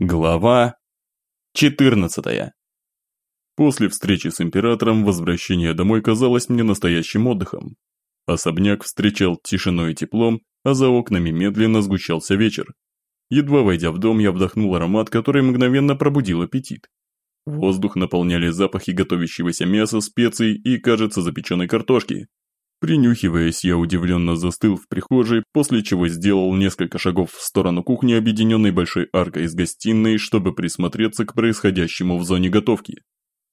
Глава 14. После встречи с императором возвращение домой казалось мне настоящим отдыхом. Особняк встречал тишиной и теплом, а за окнами медленно сгущался вечер. Едва войдя в дом, я вдохнул аромат, который мгновенно пробудил аппетит. Воздух наполняли запахи готовящегося мяса, специй и, кажется, запеченной картошки. Принюхиваясь, я удивленно застыл в прихожей, после чего сделал несколько шагов в сторону кухни, объединенной большой аркой с гостиной, чтобы присмотреться к происходящему в зоне готовки.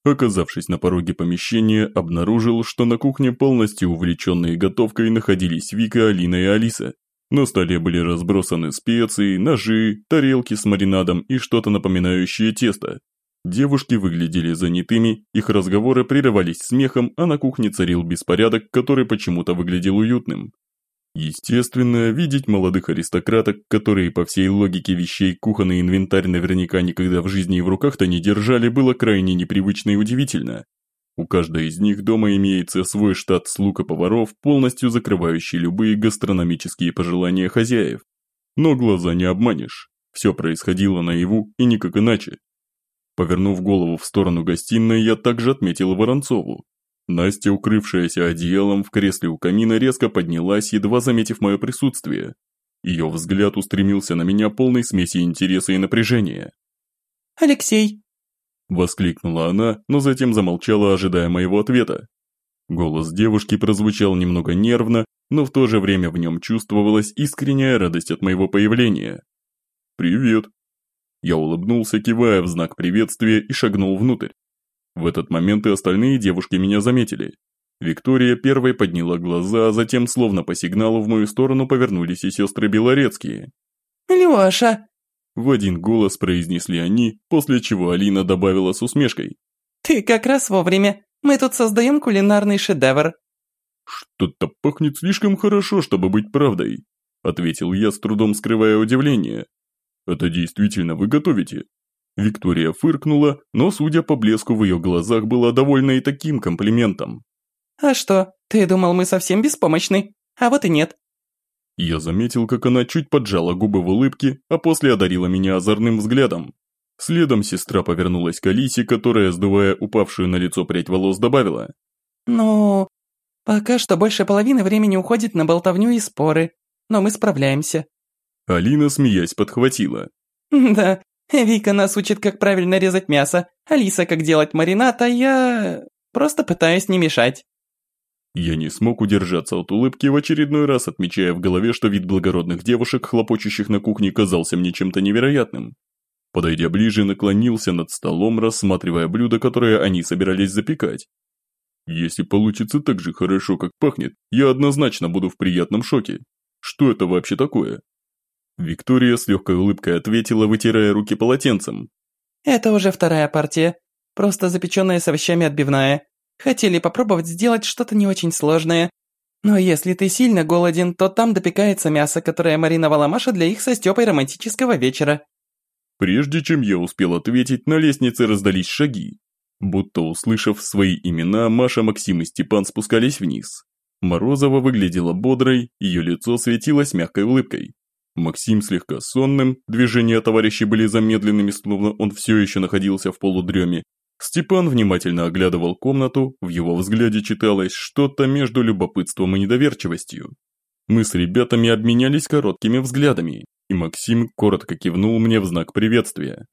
Оказавшись на пороге помещения, обнаружил, что на кухне полностью увлеченные готовкой находились Вика, Алина и Алиса. На столе были разбросаны специи, ножи, тарелки с маринадом и что-то напоминающее тесто. Девушки выглядели занятыми, их разговоры прерывались смехом, а на кухне царил беспорядок, который почему-то выглядел уютным. Естественно, видеть молодых аристократок, которые по всей логике вещей кухонный инвентарь наверняка никогда в жизни и в руках-то не держали, было крайне непривычно и удивительно. У каждой из них дома имеется свой штат слуг и поваров, полностью закрывающий любые гастрономические пожелания хозяев. Но глаза не обманешь. Все происходило наяву и никак иначе. Повернув голову в сторону гостиной, я также отметил Воронцову. Настя, укрывшаяся одеялом в кресле у камина, резко поднялась, едва заметив мое присутствие. Ее взгляд устремился на меня полной смеси интереса и напряжения. «Алексей!» Воскликнула она, но затем замолчала, ожидая моего ответа. Голос девушки прозвучал немного нервно, но в то же время в нем чувствовалась искренняя радость от моего появления. «Привет!» Я улыбнулся, кивая в знак приветствия и шагнул внутрь. В этот момент и остальные девушки меня заметили. Виктория первой подняла глаза, а затем, словно по сигналу, в мою сторону повернулись и сестры Белорецкие. «Леша!» В один голос произнесли они, после чего Алина добавила с усмешкой. «Ты как раз вовремя. Мы тут создаем кулинарный шедевр». «Что-то пахнет слишком хорошо, чтобы быть правдой», ответил я, с трудом скрывая удивление. «Это действительно вы готовите?» Виктория фыркнула, но, судя по блеску в ее глазах, была довольна и таким комплиментом. «А что, ты думал, мы совсем беспомощны? А вот и нет». Я заметил, как она чуть поджала губы в улыбке, а после одарила меня озорным взглядом. Следом сестра повернулась к Алисе, которая, сдувая упавшую на лицо прядь волос, добавила. «Ну, пока что больше половины времени уходит на болтовню и споры, но мы справляемся». Алина, смеясь, подхватила. «Да, Вика нас учит, как правильно резать мясо, Алиса, как делать маринад, а я... просто пытаюсь не мешать». Я не смог удержаться от улыбки, в очередной раз отмечая в голове, что вид благородных девушек, хлопочущих на кухне, казался мне чем-то невероятным. Подойдя ближе, наклонился над столом, рассматривая блюда, которые они собирались запекать. Если получится так же хорошо, как пахнет, я однозначно буду в приятном шоке. Что это вообще такое? Виктория с легкой улыбкой ответила, вытирая руки полотенцем. «Это уже вторая партия. Просто запеченная с овощами отбивная. Хотели попробовать сделать что-то не очень сложное. Но если ты сильно голоден, то там допекается мясо, которое мариновала Маша для их со Степой романтического вечера». Прежде чем я успел ответить, на лестнице раздались шаги. Будто услышав свои имена, Маша, Максим и Степан спускались вниз. Морозова выглядела бодрой, ее лицо светилось мягкой улыбкой. Максим слегка сонным, движения товарищей были замедленными, словно он все еще находился в полудреме. Степан внимательно оглядывал комнату, в его взгляде читалось что-то между любопытством и недоверчивостью. Мы с ребятами обменялись короткими взглядами, и Максим коротко кивнул мне в знак приветствия.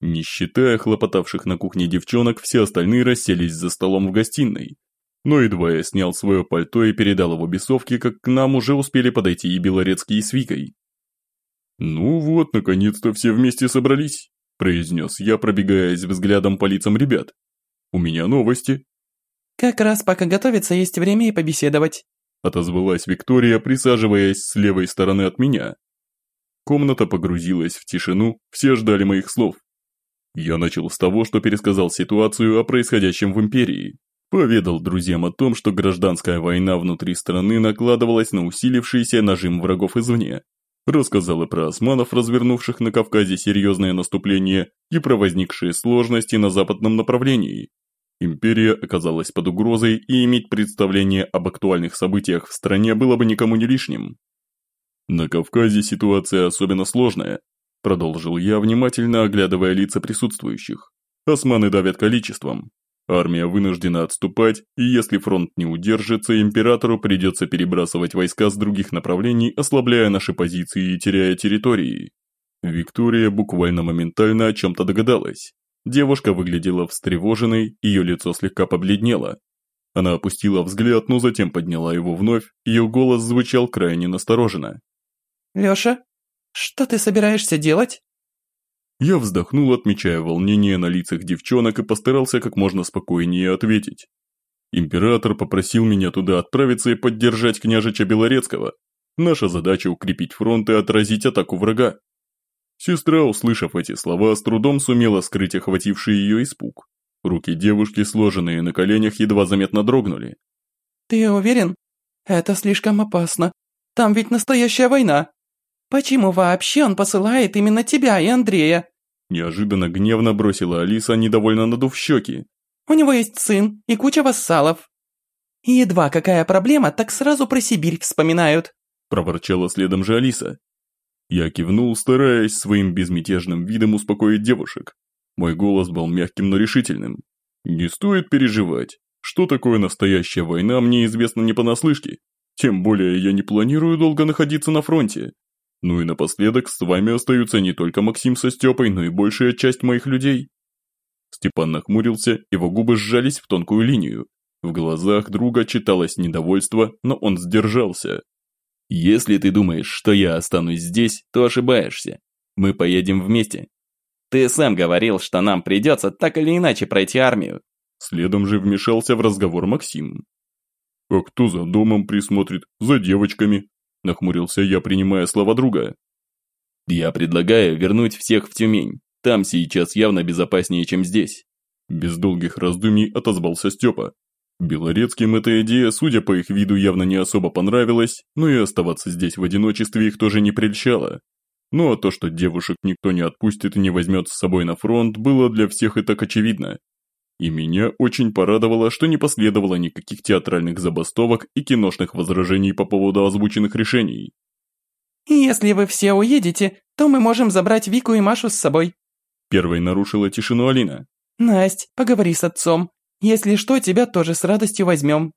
Не считая хлопотавших на кухне девчонок, все остальные расселись за столом в гостиной. Но едва я снял свое пальто и передал его бесовке, как к нам уже успели подойти и Белорецкий с Викой. «Ну вот, наконец-то все вместе собрались», – произнес я, пробегаясь взглядом по лицам ребят. «У меня новости». «Как раз пока готовится, есть время и побеседовать», – отозвалась Виктория, присаживаясь с левой стороны от меня. Комната погрузилась в тишину, все ждали моих слов. Я начал с того, что пересказал ситуацию о происходящем в Империи. Поведал друзьям о том, что гражданская война внутри страны накладывалась на усилившийся нажим врагов извне, Рассказал и про османов, развернувших на Кавказе серьезное наступление, и про возникшие сложности на западном направлении. Империя оказалась под угрозой, и иметь представление об актуальных событиях в стране было бы никому не лишним. На Кавказе ситуация особенно сложная. продолжил я, внимательно оглядывая лица присутствующих. Османы давят количеством. Армия вынуждена отступать, и если фронт не удержится, императору придется перебрасывать войска с других направлений, ослабляя наши позиции и теряя территории. Виктория буквально моментально о чем-то догадалась. Девушка выглядела встревоженной, ее лицо слегка побледнело. Она опустила взгляд, но затем подняла его вновь, ее голос звучал крайне настороженно. «Леша, что ты собираешься делать?» Я вздохнул, отмечая волнение на лицах девчонок и постарался как можно спокойнее ответить. Император попросил меня туда отправиться и поддержать княжича Белорецкого. Наша задача укрепить фронт и отразить атаку врага. Сестра, услышав эти слова, с трудом сумела скрыть охвативший ее испуг. Руки девушки, сложенные на коленях, едва заметно дрогнули. «Ты уверен? Это слишком опасно. Там ведь настоящая война. Почему вообще он посылает именно тебя и Андрея?» Неожиданно гневно бросила Алиса, недовольно надув щеки. «У него есть сын и куча вассалов. И едва какая проблема, так сразу про Сибирь вспоминают», проворчала следом же Алиса. Я кивнул, стараясь своим безмятежным видом успокоить девушек. Мой голос был мягким, но решительным. Не стоит переживать. Что такое настоящая война, мне известно не понаслышке. Тем более я не планирую долго находиться на фронте. Ну и напоследок с вами остаются не только Максим со Степой, но и большая часть моих людей. Степан нахмурился, его губы сжались в тонкую линию. В глазах друга читалось недовольство, но он сдержался. «Если ты думаешь, что я останусь здесь, то ошибаешься. Мы поедем вместе. Ты сам говорил, что нам придется так или иначе пройти армию». Следом же вмешался в разговор Максим. «А кто за домом присмотрит? За девочками?» Нахмурился я, принимая слова друга. «Я предлагаю вернуть всех в Тюмень. Там сейчас явно безопаснее, чем здесь». Без долгих раздумий отозвался Степа. Белорецким эта идея, судя по их виду, явно не особо понравилась, но и оставаться здесь в одиночестве их тоже не прельщало. Ну а то, что девушек никто не отпустит и не возьмет с собой на фронт, было для всех и так очевидно. И меня очень порадовало, что не последовало никаких театральных забастовок и киношных возражений по поводу озвученных решений. «Если вы все уедете, то мы можем забрать Вику и Машу с собой». Первой нарушила тишину Алина. «Насть, поговори с отцом. Если что, тебя тоже с радостью возьмем».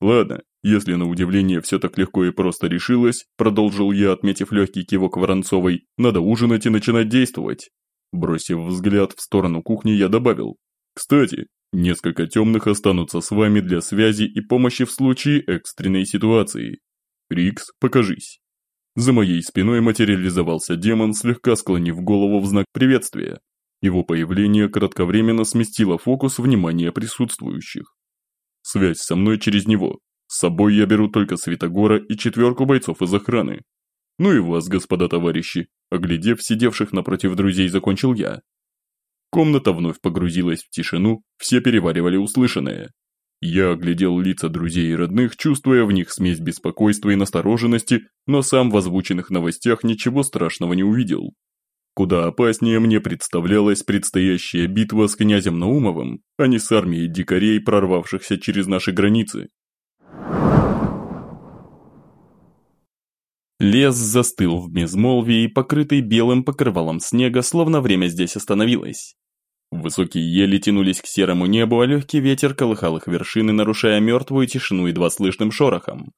«Ладно, если на удивление все так легко и просто решилось», продолжил я, отметив легкий кивок Воронцовой, «надо ужинать и начинать действовать». Бросив взгляд в сторону кухни, я добавил. Кстати, несколько темных останутся с вами для связи и помощи в случае экстренной ситуации. Рикс, покажись. За моей спиной материализовался демон, слегка склонив голову в знак приветствия. Его появление кратковременно сместило фокус внимания присутствующих. Связь со мной через него. С собой я беру только Святогора и четверку бойцов из охраны. Ну и вас, господа товарищи, оглядев сидевших напротив друзей, закончил я. Комната вновь погрузилась в тишину, все переваривали услышанное. Я оглядел лица друзей и родных, чувствуя в них смесь беспокойства и настороженности, но сам в озвученных новостях ничего страшного не увидел. Куда опаснее мне представлялась предстоящая битва с князем Наумовым, а не с армией дикарей, прорвавшихся через наши границы. Лес застыл в безмолвии, покрытый белым покрывалом снега, словно время здесь остановилось. Высокие ели тянулись к серому небу, а легкий ветер колыхал их вершины, нарушая мертвую тишину едва слышным шорохом.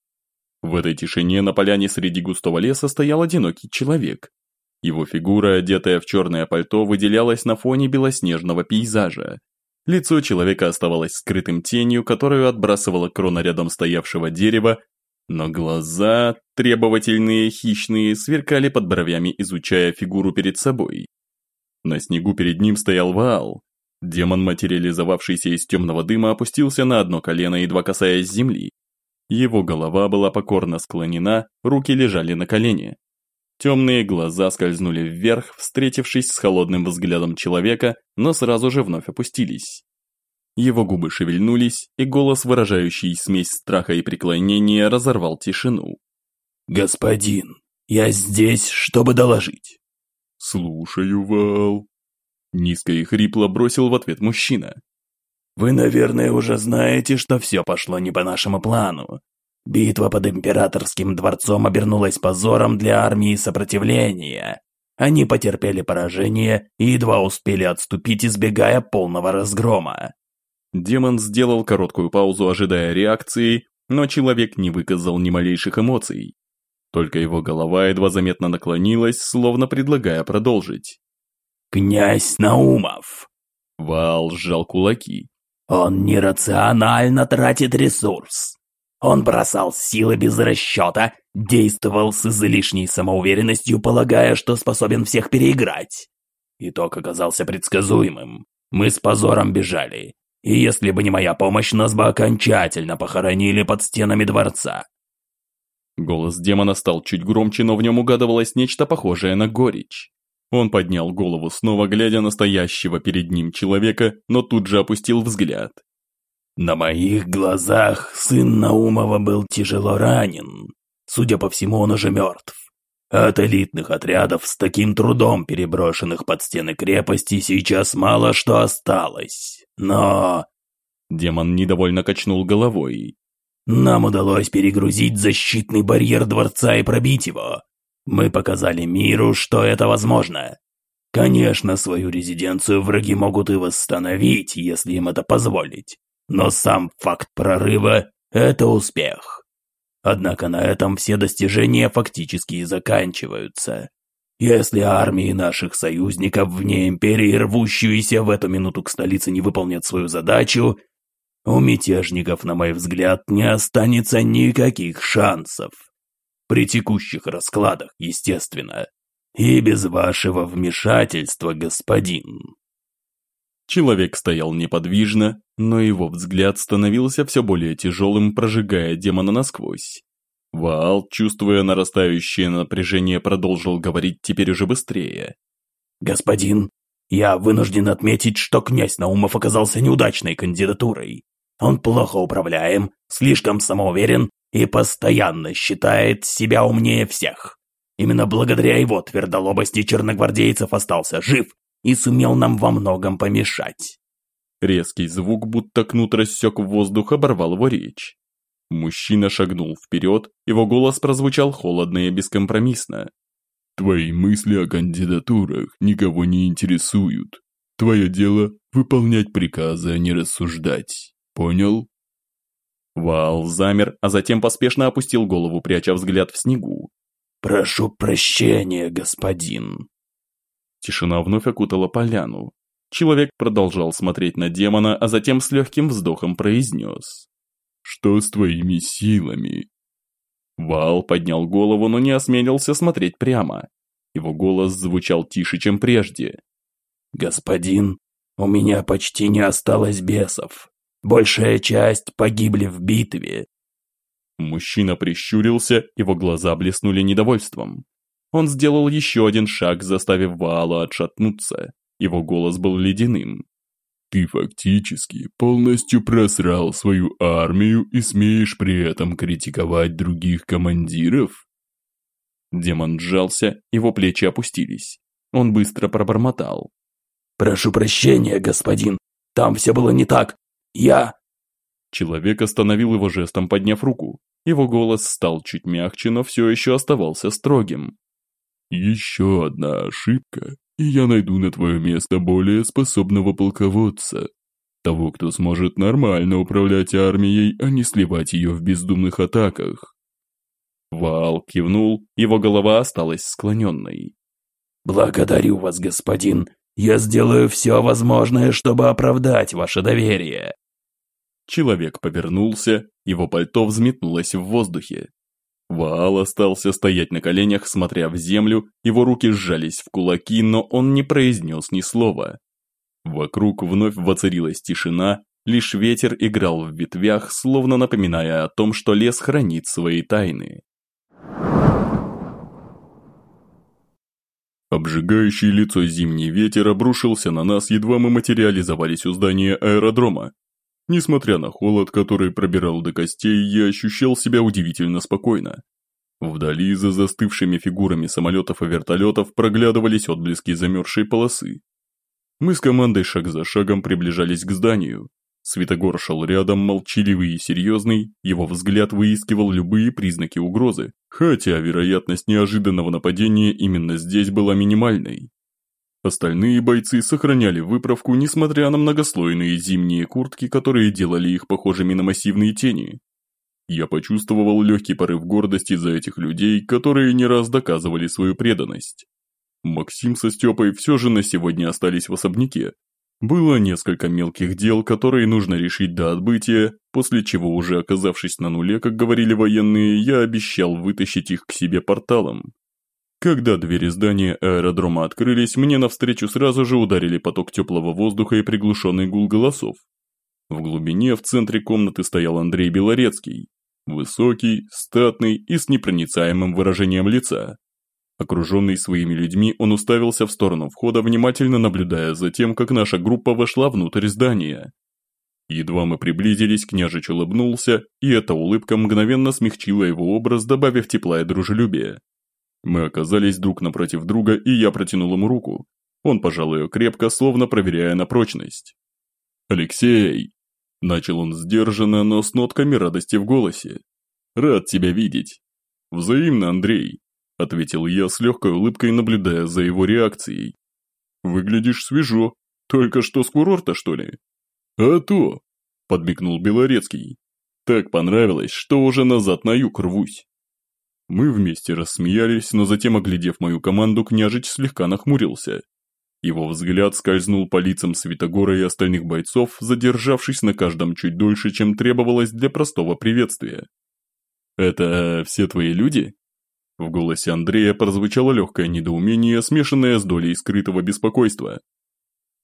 В этой тишине на поляне среди густого леса стоял одинокий человек. Его фигура, одетая в черное пальто, выделялась на фоне белоснежного пейзажа. Лицо человека оставалось скрытым тенью, которую отбрасывала крона рядом стоявшего дерева, но глаза, требовательные, хищные, сверкали под бровями, изучая фигуру перед собой. На снегу перед ним стоял Ваал. Демон, материализовавшийся из темного дыма, опустился на одно колено, едва касаясь земли. Его голова была покорно склонена, руки лежали на колене. Темные глаза скользнули вверх, встретившись с холодным взглядом человека, но сразу же вновь опустились. Его губы шевельнулись, и голос, выражающий смесь страха и преклонения, разорвал тишину. «Господин, я здесь, чтобы доложить». «Слушаю, Вал». Низко и хрипло бросил в ответ мужчина. «Вы, наверное, уже знаете, что все пошло не по нашему плану. Битва под императорским дворцом обернулась позором для армии сопротивления. Они потерпели поражение и едва успели отступить, избегая полного разгрома. Демон сделал короткую паузу, ожидая реакции, но человек не выказал ни малейших эмоций. Только его голова едва заметно наклонилась, словно предлагая продолжить. «Князь Наумов!» Вал сжал кулаки. «Он нерационально тратит ресурс. Он бросал силы без расчета, действовал с излишней самоуверенностью, полагая, что способен всех переиграть. Итог оказался предсказуемым. Мы с позором бежали. И если бы не моя помощь, нас бы окончательно похоронили под стенами дворца. Голос демона стал чуть громче, но в нем угадывалось нечто похожее на горечь. Он поднял голову снова, глядя на стоящего перед ним человека, но тут же опустил взгляд. На моих глазах сын Наумова был тяжело ранен. Судя по всему, он уже мертв. От элитных отрядов с таким трудом переброшенных под стены крепости сейчас мало что осталось. Но... Демон недовольно качнул головой. Нам удалось перегрузить защитный барьер дворца и пробить его. Мы показали миру, что это возможно. Конечно, свою резиденцию враги могут и восстановить, если им это позволить. Но сам факт прорыва – это успех. Однако на этом все достижения фактически и заканчиваются. Если армии наших союзников вне империи, рвущиеся в эту минуту к столице, не выполнят свою задачу, у мятежников, на мой взгляд, не останется никаких шансов. При текущих раскладах, естественно. И без вашего вмешательства, господин. Человек стоял неподвижно, но его взгляд становился все более тяжелым, прожигая демона насквозь. Ваал, чувствуя нарастающее напряжение, продолжил говорить теперь уже быстрее. «Господин, я вынужден отметить, что князь Наумов оказался неудачной кандидатурой. Он плохо управляем, слишком самоуверен и постоянно считает себя умнее всех. Именно благодаря его твердолобости черногвардейцев остался жив и сумел нам во многом помешать. Резкий звук, будто кнут рассек воздух, оборвал его речь. Мужчина шагнул вперед, его голос прозвучал холодно и бескомпромиссно. «Твои мысли о кандидатурах никого не интересуют. Твое дело – выполнять приказы, а не рассуждать. Понял?» Вал замер, а затем поспешно опустил голову, пряча взгляд в снегу. «Прошу прощения, господин», Тишина вновь окутала поляну. Человек продолжал смотреть на демона, а затем с легким вздохом произнес. «Что с твоими силами?» Вал поднял голову, но не осмелился смотреть прямо. Его голос звучал тише, чем прежде. «Господин, у меня почти не осталось бесов. Большая часть погибли в битве». Мужчина прищурился, его глаза блеснули недовольством. Он сделал еще один шаг, заставив Ваала отшатнуться. Его голос был ледяным. «Ты фактически полностью просрал свою армию и смеешь при этом критиковать других командиров?» Демон сжался, его плечи опустились. Он быстро пробормотал. «Прошу прощения, господин. Там все было не так. Я...» Человек остановил его жестом, подняв руку. Его голос стал чуть мягче, но все еще оставался строгим. Еще одна ошибка, и я найду на твое место более способного полководца. Того, кто сможет нормально управлять армией, а не сливать ее в бездумных атаках. Вал кивнул, его голова осталась склоненной. «Благодарю вас, господин. Я сделаю все возможное, чтобы оправдать ваше доверие». Человек повернулся, его пальто взметнулось в воздухе. Ваал остался стоять на коленях, смотря в землю, его руки сжались в кулаки, но он не произнес ни слова. Вокруг вновь воцарилась тишина, лишь ветер играл в ветвях, словно напоминая о том, что лес хранит свои тайны. Обжигающий лицо зимний ветер обрушился на нас, едва мы материализовались у здания аэродрома. Несмотря на холод, который пробирал до костей, я ощущал себя удивительно спокойно. Вдали за застывшими фигурами самолетов и вертолетов проглядывались отблески замерзшей полосы. Мы с командой шаг за шагом приближались к зданию. Светогор шел рядом, молчаливый и серьезный, его взгляд выискивал любые признаки угрозы, хотя вероятность неожиданного нападения именно здесь была минимальной. Остальные бойцы сохраняли выправку, несмотря на многослойные зимние куртки, которые делали их похожими на массивные тени. Я почувствовал легкий порыв гордости за этих людей, которые не раз доказывали свою преданность. Максим со Степой все же на сегодня остались в особняке. Было несколько мелких дел, которые нужно решить до отбытия, после чего уже оказавшись на нуле, как говорили военные, я обещал вытащить их к себе порталом. Когда двери здания аэродрома открылись, мне навстречу сразу же ударили поток теплого воздуха и приглушенный гул голосов. В глубине в центре комнаты стоял Андрей Белорецкий. Высокий, статный и с непроницаемым выражением лица. Окруженный своими людьми, он уставился в сторону входа, внимательно наблюдая за тем, как наша группа вошла внутрь здания. Едва мы приблизились, княжич улыбнулся, и эта улыбка мгновенно смягчила его образ, добавив тепла и дружелюбия. Мы оказались друг напротив друга, и я протянул ему руку. Он пожал ее крепко, словно проверяя на прочность. «Алексей!» Начал он сдержанно, но с нотками радости в голосе. «Рад тебя видеть!» «Взаимно, Андрей!» Ответил я с легкой улыбкой, наблюдая за его реакцией. «Выглядишь свежо. Только что с курорта, что ли?» «А то!» Подмигнул Белорецкий. «Так понравилось, что уже назад на юг рвусь!» Мы вместе рассмеялись, но затем, оглядев мою команду, княжич слегка нахмурился. Его взгляд скользнул по лицам Святогора и остальных бойцов, задержавшись на каждом чуть дольше, чем требовалось для простого приветствия. «Это все твои люди?» В голосе Андрея прозвучало легкое недоумение, смешанное с долей скрытого беспокойства.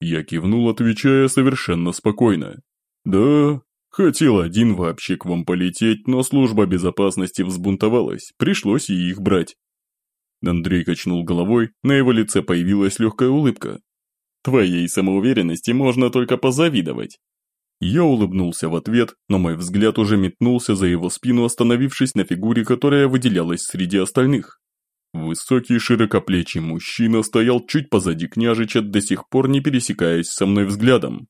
Я кивнул, отвечая совершенно спокойно. «Да, Хотел один вообще к вам полететь, но служба безопасности взбунтовалась, пришлось и их брать. Андрей качнул головой, на его лице появилась легкая улыбка. Твоей самоуверенности можно только позавидовать. Я улыбнулся в ответ, но мой взгляд уже метнулся за его спину, остановившись на фигуре, которая выделялась среди остальных. Высокий широкоплечий мужчина стоял чуть позади княжича, до сих пор не пересекаясь со мной взглядом.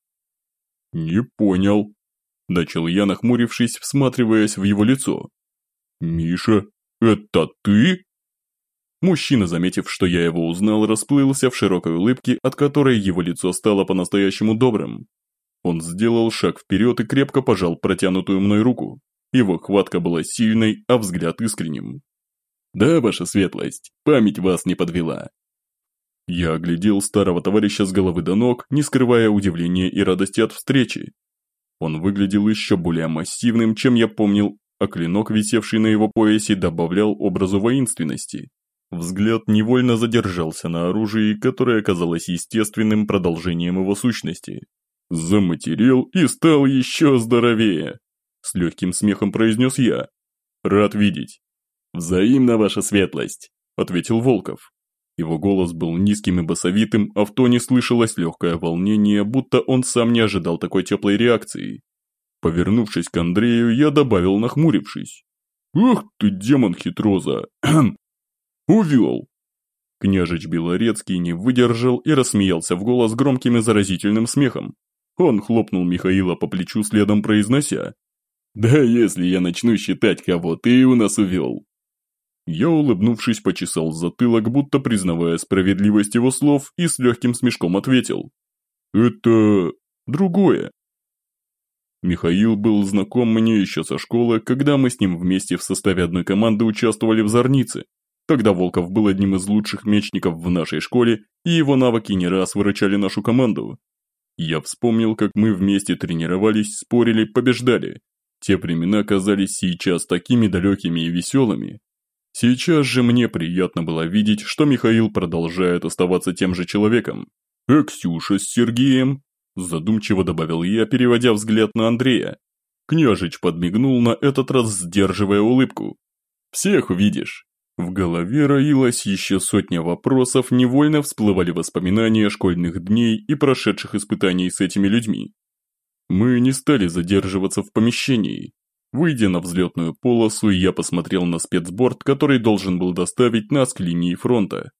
«Не понял», Начал я, нахмурившись, всматриваясь в его лицо. «Миша, это ты?» Мужчина, заметив, что я его узнал, расплылся в широкой улыбке, от которой его лицо стало по-настоящему добрым. Он сделал шаг вперед и крепко пожал протянутую мной руку. Его хватка была сильной, а взгляд искренним. «Да, ваша светлость, память вас не подвела». Я оглядел старого товарища с головы до ног, не скрывая удивления и радости от встречи, он выглядел еще более массивным, чем я помнил, а клинок, висевший на его поясе, добавлял образу воинственности. Взгляд невольно задержался на оружии, которое оказалось естественным продолжением его сущности. «Заматерел и стал еще здоровее!» С легким смехом произнес я. «Рад видеть!» «Взаимно, ваша светлость!» ответил Волков. Его голос был низким и басовитым, а в тоне слышалось легкое волнение, будто он сам не ожидал такой теплой реакции. Повернувшись к Андрею, я добавил, нахмурившись. «Ах ты, демон хитроза! Увел!» Княжич Белорецкий не выдержал и рассмеялся в голос громким и заразительным смехом. Он хлопнул Михаила по плечу, следом произнося. «Да если я начну считать, кого ты у нас увел, я, улыбнувшись, почесал затылок, будто признавая справедливость его слов, и с легким смешком ответил. «Это... другое». Михаил был знаком мне еще со школы, когда мы с ним вместе в составе одной команды участвовали в Зорнице. Тогда Волков был одним из лучших мечников в нашей школе, и его навыки не раз выручали нашу команду. Я вспомнил, как мы вместе тренировались, спорили, побеждали. Те времена казались сейчас такими далекими и веселыми, Сейчас же мне приятно было видеть, что Михаил продолжает оставаться тем же человеком. «А Ксюша с Сергеем?» Задумчиво добавил я, переводя взгляд на Андрея. Княжич подмигнул на этот раз, сдерживая улыбку. «Всех увидишь». В голове роилась еще сотня вопросов, невольно всплывали воспоминания школьных дней и прошедших испытаний с этими людьми. Мы не стали задерживаться в помещении, Выйдя на взлетную полосу, я посмотрел на спецборд, который должен был доставить нас к линии фронта.